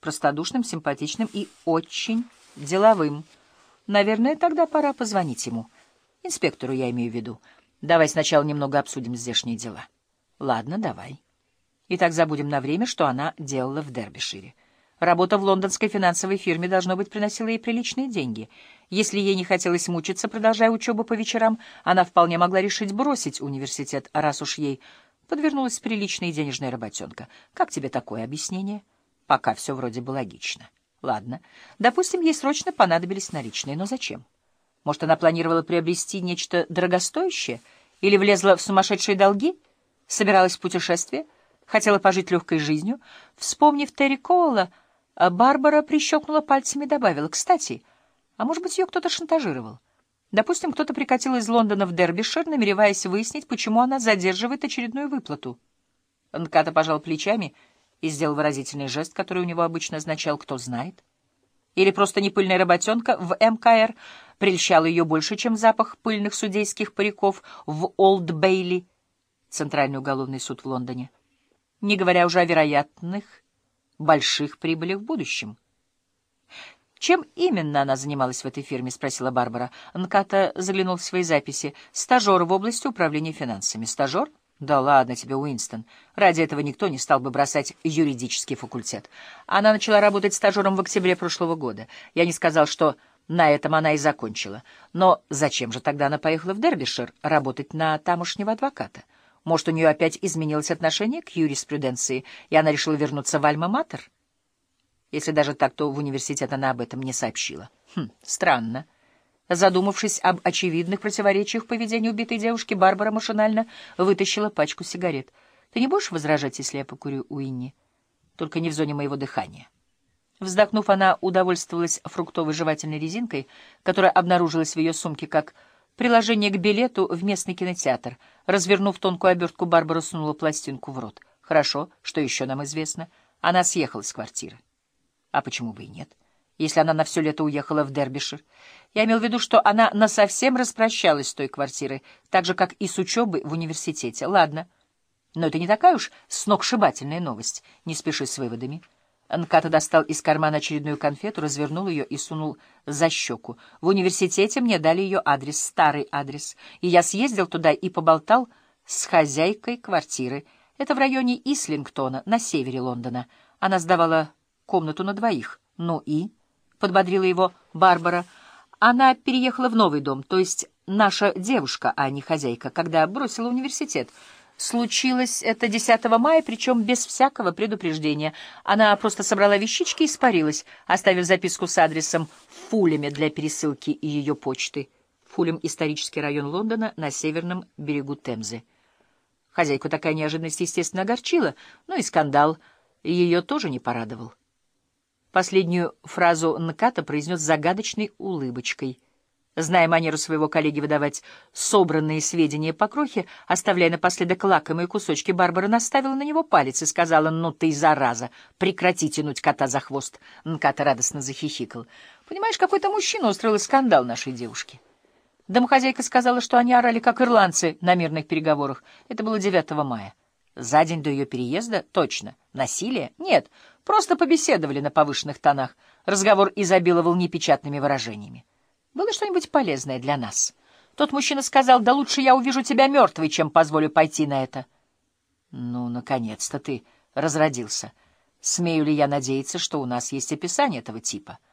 простодушным, симпатичным и очень деловым. Наверное, тогда пора позвонить ему. Инспектору я имею в виду. Давай сначала немного обсудим здешние дела. Ладно, давай. Итак, забудем на время, что она делала в Дербишире. Работа в лондонской финансовой фирме, должно быть, приносила ей приличные деньги. Если ей не хотелось мучиться, продолжая учебу по вечерам, она вполне могла решить бросить университет, раз уж ей подвернулась приличная денежная работенка. Как тебе такое объяснение? Пока все вроде бы логично. Ладно. Допустим, ей срочно понадобились наличные, но зачем? Может, она планировала приобрести нечто дорогостоящее? Или влезла в сумасшедшие долги? Собиралась в путешествие? Хотела пожить легкой жизнью? Вспомнив Терри Коула, Барбара прищелкнула пальцами и добавила. «Кстати, а может быть, ее кто-то шантажировал? Допустим, кто-то прикатил из Лондона в Дербишир, намереваясь выяснить, почему она задерживает очередную выплату». Нката пожал плечами и сделал выразительный жест, который у него обычно означал «кто знает». Или просто непыльная работенка в МКР прельщала ее больше, чем запах пыльных судейских париков в Олд Бейли, Центральный уголовный суд в Лондоне. Не говоря уже о вероятных больших прибылях в будущем. «Чем именно она занималась в этой фирме?» — спросила Барбара. Нката заглянул в свои записи. «Стажер в области управления финансами». «Стажер?» «Да ладно тебе, Уинстон. Ради этого никто не стал бы бросать юридический факультет. Она начала работать стажером в октябре прошлого года. Я не сказал, что на этом она и закончила. Но зачем же тогда она поехала в Дербишир работать на тамошнего адвоката? Может, у нее опять изменилось отношение к юриспруденции, и она решила вернуться в Альма-Матер? Если даже так, то в университет она об этом не сообщила. Хм, странно. Задумавшись об очевидных противоречиях в поведении убитой девушки, Барбара машинально вытащила пачку сигарет. «Ты не будешь возражать, если я покурю Уинни? Только не в зоне моего дыхания». Вздохнув, она удовольствовалась фруктовой жевательной резинкой, которая обнаружилась в ее сумке как приложение к билету в местный кинотеатр. Развернув тонкую обертку, Барбара сунула пластинку в рот. «Хорошо, что еще нам известно? Она съехала с квартиры». «А почему бы и нет?» Если она на все лето уехала в Дербишир. Я имел в виду, что она насовсем распрощалась с той квартирой, так же, как и с учебой в университете. Ладно. Но это не такая уж сногсшибательная новость. Не спеши с выводами. Нката достал из кармана очередную конфету, развернул ее и сунул за щеку. В университете мне дали ее адрес, старый адрес, и я съездил туда и поболтал с хозяйкой квартиры. Это в районе Ислингтона, на севере Лондона. Она сдавала комнату на двоих. Ну и... — подбодрила его Барбара. Она переехала в новый дом, то есть наша девушка, а не хозяйка, когда бросила университет. Случилось это 10 мая, причем без всякого предупреждения. Она просто собрала вещички и испарилась, оставив записку с адресом Фулями для пересылки и ее почты. Фулем — исторический район Лондона на северном берегу Темзы. Хозяйку такая неожиданность, естественно, огорчила, но и скандал ее тоже не порадовал. Последнюю фразу Нката произнес загадочной улыбочкой — Зная манеру своего коллеги выдавать собранные сведения по крохе, оставляя напоследок лакомые кусочки, Барбара наставила на него палец и сказала, «Ну ты, зараза, прекрати тянуть кота за хвост!» Нката радостно захихикал. «Понимаешь, какой-то мужчина устроил скандал нашей девушке». Домохозяйка сказала, что они орали, как ирландцы, на мирных переговорах. Это было 9 мая. За день до ее переезда? Точно. Насилие? Нет, просто побеседовали на повышенных тонах. Разговор изобиловал непечатными выражениями. Было что-нибудь полезное для нас? Тот мужчина сказал, да лучше я увижу тебя мертвой, чем позволю пойти на это. Ну, наконец-то ты разродился. Смею ли я надеяться, что у нас есть описание этого типа? —